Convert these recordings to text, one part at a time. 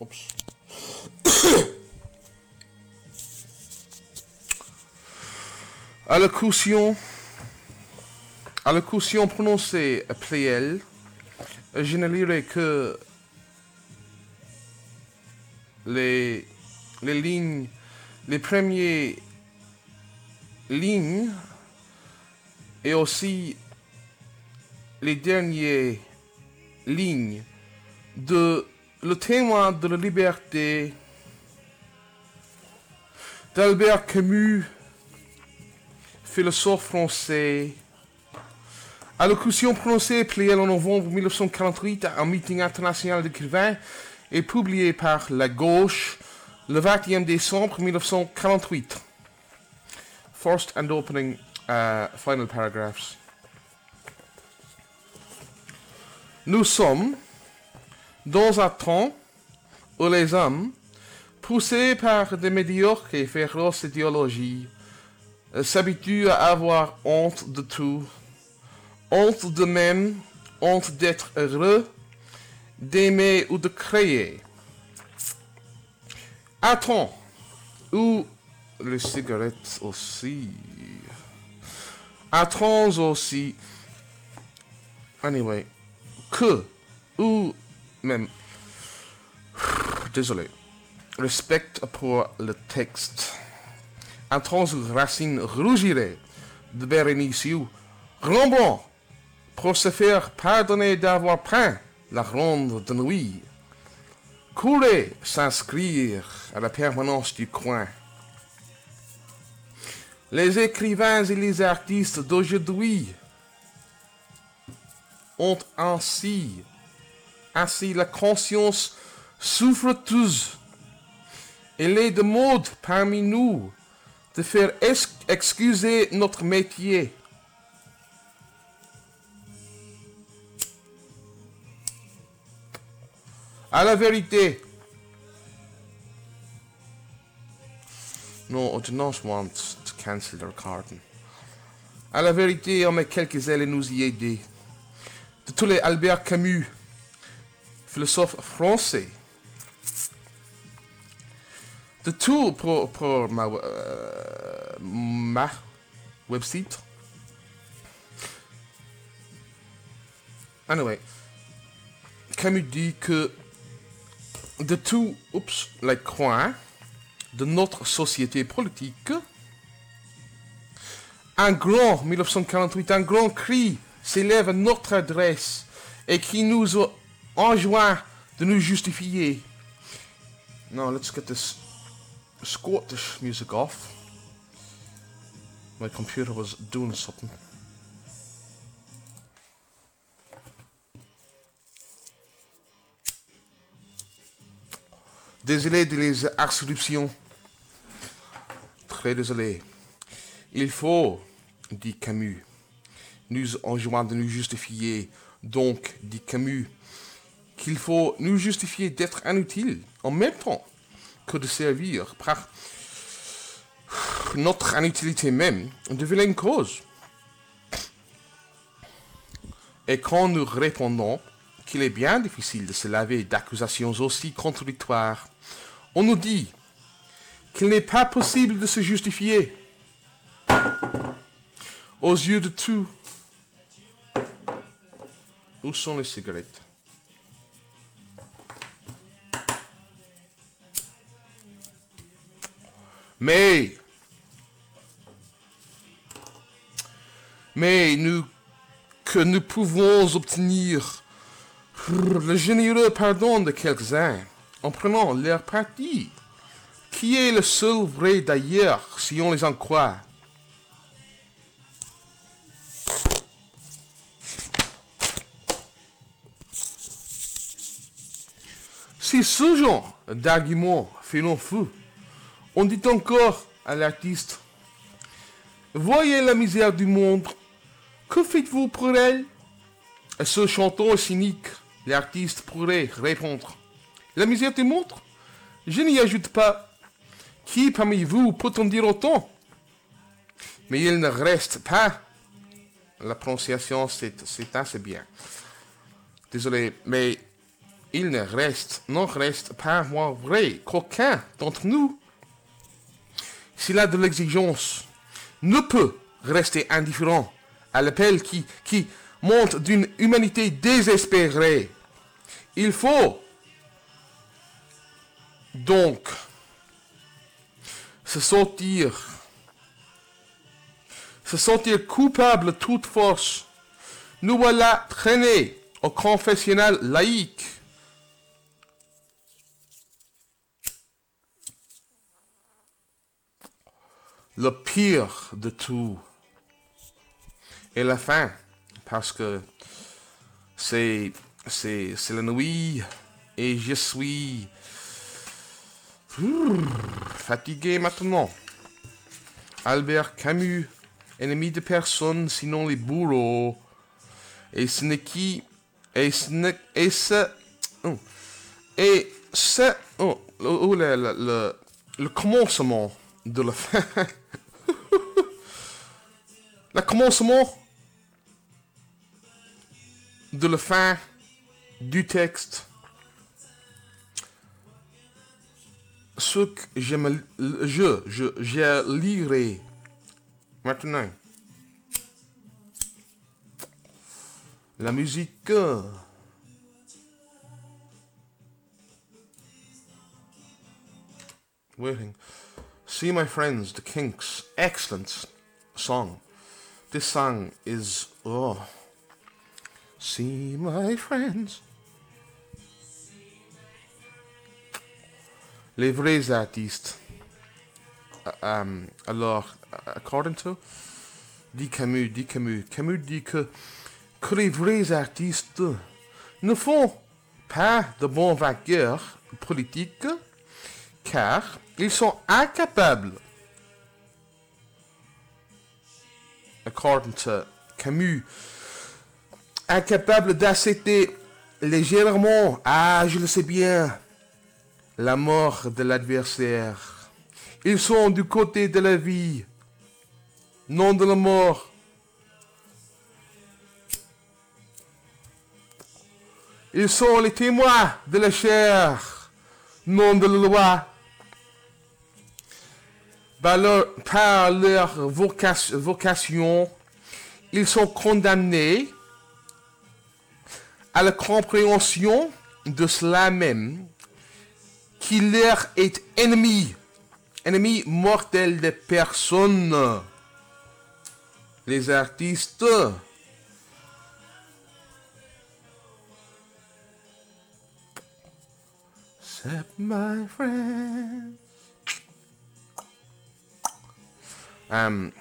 Oups. Allocution. Allocution prononcée plurielle. Je ne lirai que les, les lignes, les premières lignes et aussi les dernières lignes de le témoin de la liberté d'Albert Camus, philosophe français. Allocution prononcée pliée en novembre 1948 à un meeting international d'écrivains et publiée par La Gauche le 21 décembre 1948. First and opening uh, final paragraphs. Nous sommes dans un temps où les hommes, poussés par des médiocres et féroces idéologies, euh, s'habituent à avoir honte de tout, honte de même, honte d'être heureux, d'aimer ou de créer. Attends, ou les cigarettes aussi. Attends aussi. Anyway, que, ou même. Désolé. Respect pour le texte. Un trans racine rougirait de Bérénice Grand blanc pour se faire pardonner d'avoir peint la ronde de nuit. Couler s'inscrire à la permanence du coin. Les écrivains et les artistes d'aujourd'hui ont ainsi ainsi la conscience souffre tous. Il est de mode parmi nous de faire excuser notre métier. À la vérité, No, I do not want to cancel the recording. À la vérité, on met quelques ailes nous y aider. De tous les Albert Camus, philosophe français. De tout pour, pour ma, euh, ma website. Anyway, Camus dit que de tout, oups, les coins de notre société politique, un grand, 1948, un grand cri s'élève à notre adresse et qui nous enjoint de nous justifier. Now let's get this Scottish music off. My computer was doing something. Désolé de les interruptions. Très désolé. Il faut, dit Camus, nous enjoindre de nous justifier. Donc, dit Camus, qu'il faut nous justifier d'être inutiles en même temps que de servir par notre inutilité même de vilaine cause. Et quand nous répondons qu'il est bien difficile de se laver d'accusations aussi contradictoires, on nous dit qu'il n'est pas possible de se justifier aux yeux de tous. Où sont les cigarettes? Mais, nous, que nous pouvons obtenir le généreux pardon de quelques-uns en prenant leur parti, qui est le seul vrai d'ailleurs, si on les en croit. Si ce genre d'argument fait on dit encore à l'artiste, voyez la misère du monde, que faites-vous pour elle? Et ce chanton cynique, l'artiste pourrait répondre, la misère du monde? Je n'y ajoute pas. Qui parmi vous peut en dire autant? Mais il ne reste pas. La prononciation, c'est assez bien. Désolé, mais il ne reste, non reste pas moins vrai qu'aucun d'entre nous, s'il a de l'exigence, ne peut rester indifférent à l'appel qui, qui monte d'une humanité désespérée. Il faut donc se sentir, se sentir coupable toute force. Nous voilà traînés au confessionnal laïque. Le pire de tout est la fin, parce que c'est, la nuit et je suis fatigué maintenant. Albert Camus, ennemi de personne sinon les bourreaux. Et ce qui. Et ce. Et ce. oh. Et ce. Oh, le, le, le, le- le commencement de la fin. le commencement de la fin du texte. Ce que je me, je, je, je lirai maintenant. La musique. Waiting. See my friends, the Kinks. Excellent song. This song is oh. See my friends. Les vrais artistes. Uh, um, alors, according to, dit Camus, dit Camus. Camus dit que, que les vrais artistes ne font pas de bons vainqueurs politiques car ils sont incapables, according to Camus, incapables d'accepter légèrement, ah je le sais bien, la mort de l'adversaire. Ils sont du côté de la vie, non de la mort. Ils sont les témoins de la chair, non de la loi. Par leur, vocation, ils sont condamnés à la compréhension de cela même qui leur est ennemi, ennemi mortel des personnes. Les artistes. Hum,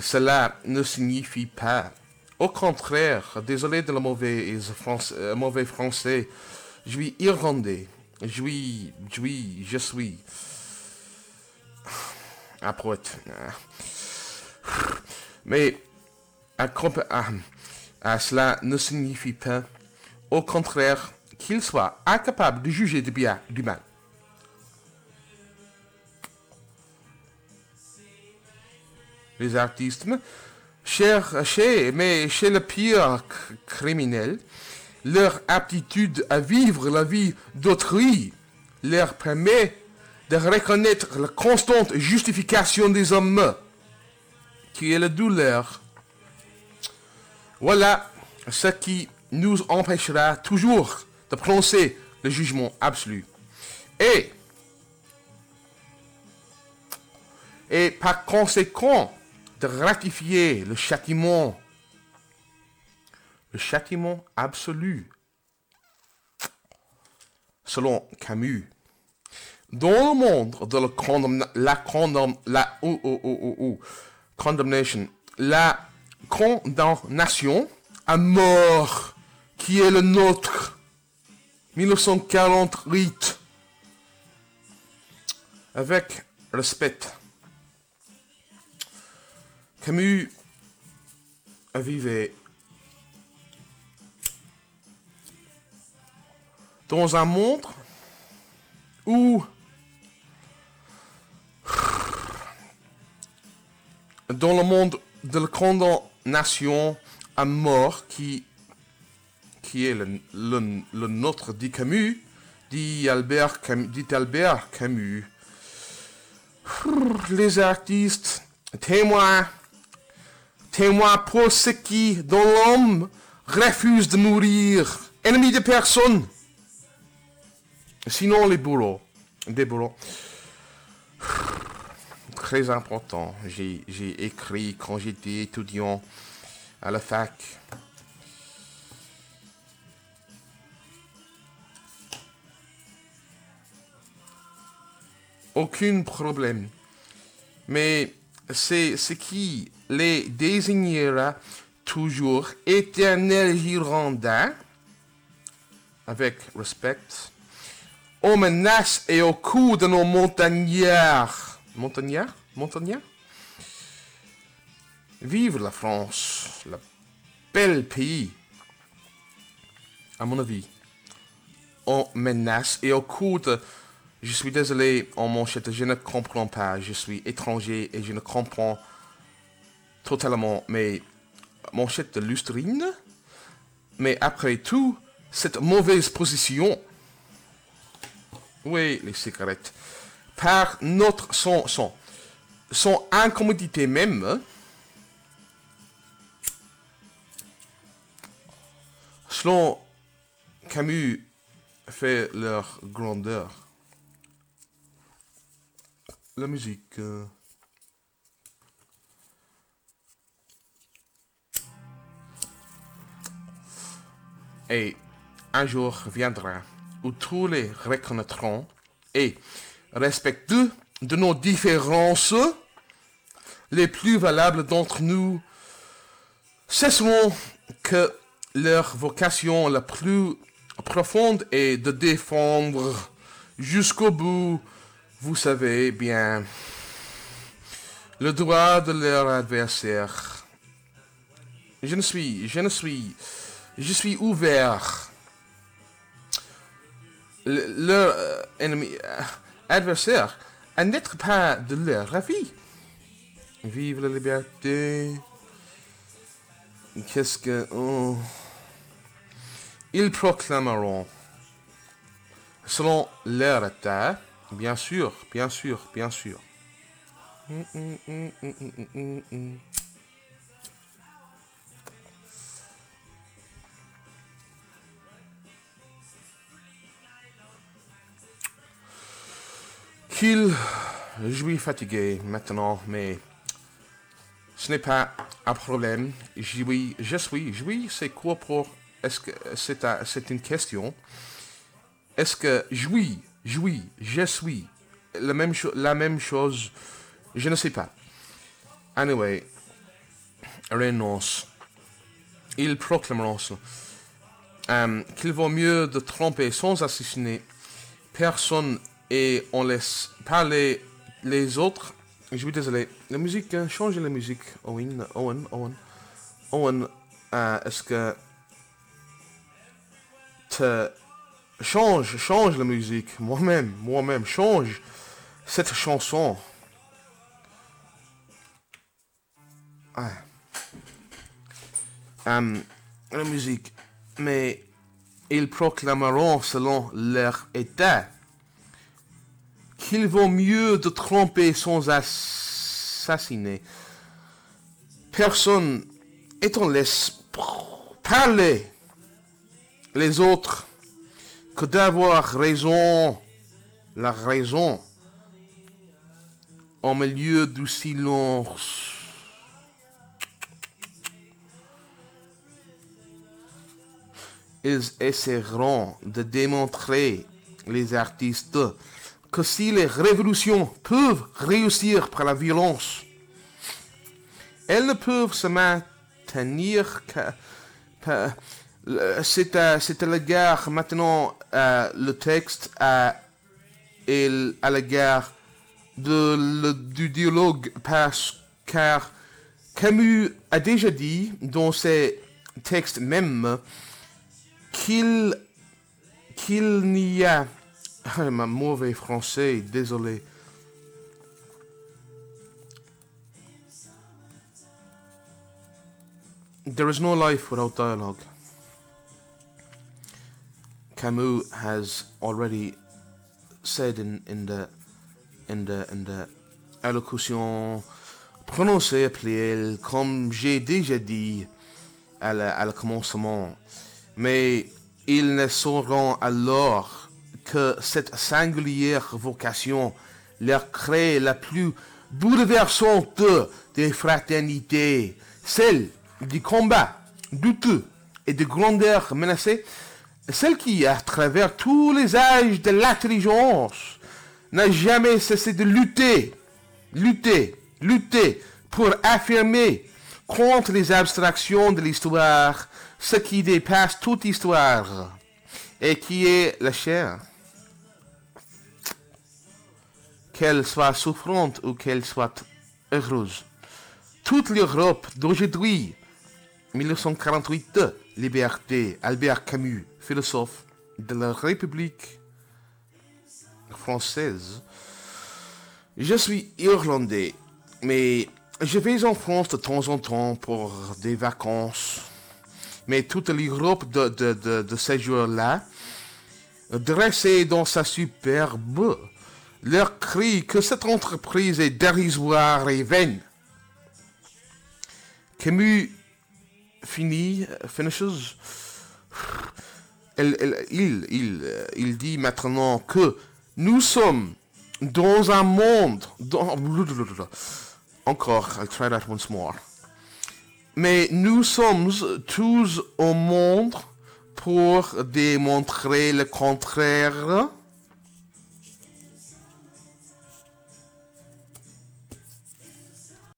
cela ne signifie pas. Au contraire, désolé de la mauvaise euh, mauvais français, je suis irlandais. Je suis, je suis, je suis poète. Mais à cela ne signifie pas, au contraire, qu'il soit incapable de juger du bien, du mal. Les artistes, mais chez, le pire criminel, leur aptitude à vivre la vie d'autrui leur permet de reconnaître la constante justification des hommes, qui est la douleur. Voilà ce qui nous empêchera toujours de prononcer le jugement absolu. Et, et par conséquent, ratifier le châtiment, le châtiment absolu, selon Camus. Dans le monde de la, la, condam- la ou- ou- ou- ou- condemnation, la condamnation à mort qui est le nôtre, 1948, avec respect. Camus vivait dans un monde où dans le monde de la condamnation à mort qui est le, nôtre dit Camus, dit Albert Camus, dit Albert Camus. Les artistes, témoins pour ce qui, dont l'homme refuse de mourir, ennemi de personne. Sinon, les bourreaux, des bourreaux. Très important, j'ai écrit quand j'étais étudiant à la fac. Aucun problème. Mais c'est ce qui les désignera toujours éternel Girondins, avec respect, aux menaces et au coup de nos montagnards. Montagnards? Montagnards? Vive la France, le bel pays. À mon avis, on menace et au coup de... Je suis désolé, en manchette, je ne comprends pas. Je suis étranger et je ne comprends totalement mes manchettes de lustrine. Mais après tout, cette mauvaise position, oui, les cigarettes, par notre son, son, son incommodité même, selon Camus, fait leur grandeur. La musique. euh, Et un jour viendra où tous les reconnaîtront et, respectueux de nos différences, les plus valables d'entre nous cesseront que leur vocation la plus profonde est de défendre jusqu'au bout, vous savez bien, le droit de leur adversaire. Je ne suis, je ne suis, je suis ouvert. Le- leur euh, ennemi, euh, adversaire, à n'être pas de leur avis. Vive la liberté. Qu'est-ce que... oh. Ils proclameront, selon leur état, bien sûr, bien sûr, bien sûr. Hum, hum, hum, Je suis fatigué maintenant, mais ce n'est pas un problème. Je suis, je suis, je suis, c'est quoi pour... Est-ce que c'est c'est une question? Est-ce que jouis, jouis, je suis, la même, cho- la même chose? Je ne sais pas. Anyway, renonce. Ils proclameront. Euh, qu'il vaut mieux de tromper sans assassiner personne on laisse parler les autres. Je suis désolé. La musique, hein, change la musique, Owen, Owen, Owen. Owen, euh, est-ce que change, change la musique, moi-même, moi-même, change cette chanson. Euh, la musique, mais ils proclameront selon leur état qu'il vaut mieux de tromper sans assassiner. Personne et on laisse parler les autres que d'avoir raison, la raison, au milieu du silence. Ils essaieront de démontrer, les artistes, que si les révolutions peuvent réussir par la violence, elles ne peuvent se maintenir que... c'est à, à l'égard maintenant euh, le texte à, et à l'égard de, le- du dialogue parce car Camus a déjà dit dans ses textes même qu'il qu'il n'y a ma mauvais français désolé There is no life without dialogue. Camus has already said in, in the in the in the allocution prononcée comme j'ai déjà dit à la- commencement. Mais ils ne sauront alors que cette singulière vocation leur crée la plus bouleversante des fraternités, celle du combat douteux et de grandeur menacée, celle qui, à travers tous les âges de l'intelligence, n'a jamais cessé de lutter, lutter, lutter pour affirmer contre les abstractions de l'histoire ce qui dépasse toute histoire et qui est la chair. Qu'elle soit souffrante ou qu'elle soit heureuse. Toute l'Europe d'aujourd'hui, 1948, Liberté, Albert Camus, philosophe de la République française. Je suis irlandais, mais je vais en France de temps en temps pour des vacances. Mais toute l'Europe de, de, de, de ces jours-là, dressée dans sa superbe, leur crie que cette entreprise est dérisoire et vaine. Camus finit, finishes, il, il, euh, il dit maintenant que nous sommes dans un monde, encore, I'll try that once more. Mais nous sommes tous au monde pour démontrer le contraire